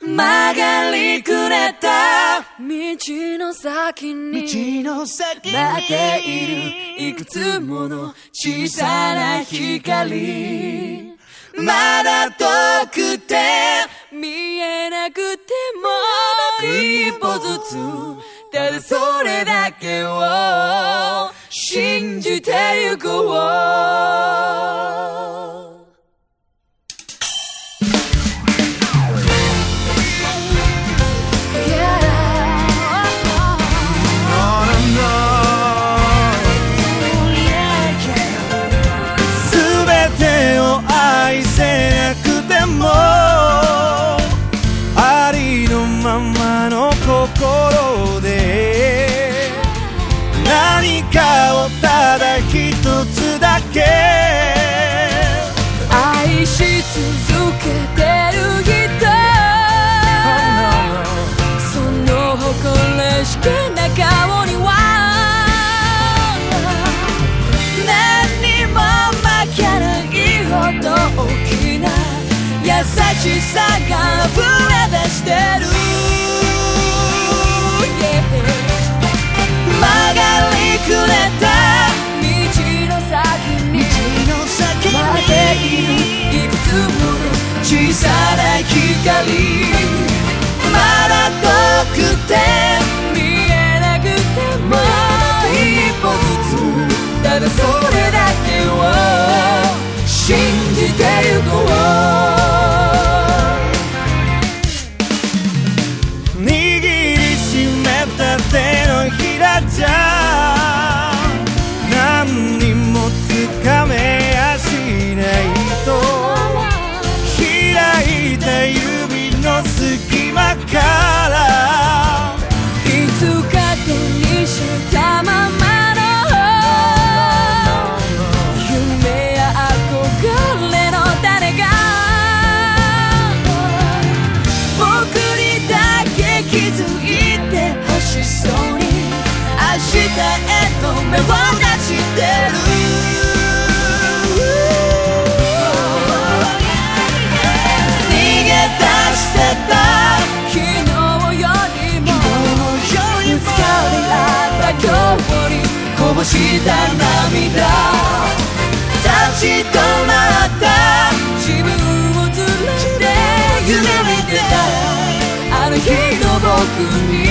曲がりくれた。道の先に。道の先待っているいくつもの小さな光。まだ遠くて見えなくても。一歩ずつただそれだけを。信じてゆこうまの心で何かをただ一つだけ。愛し続けてる人。その誇らしげな顔には何にも負けないほど大きな優しさが溢れ出してる。曲がりくれた目を出してる。逃げ出してた昨日よりも。ぶつかり合った今日にこぼした涙立ち止まった自分を連れて。夢見てた。あの日の僕に。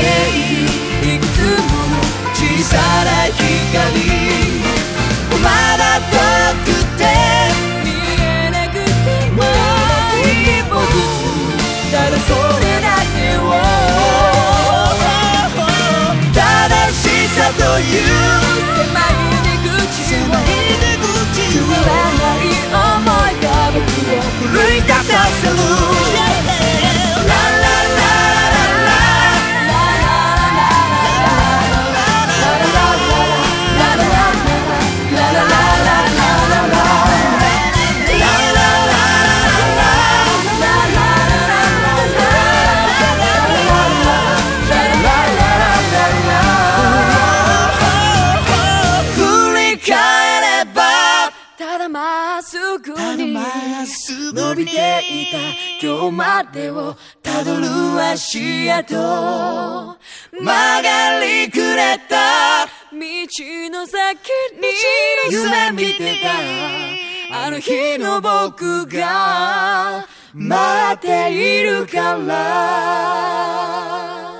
いくつもの小さなただまっすぐに伸びていた今日までをたどる足跡。曲がりくれた道の先に夢見てた。あの日の僕が待っているから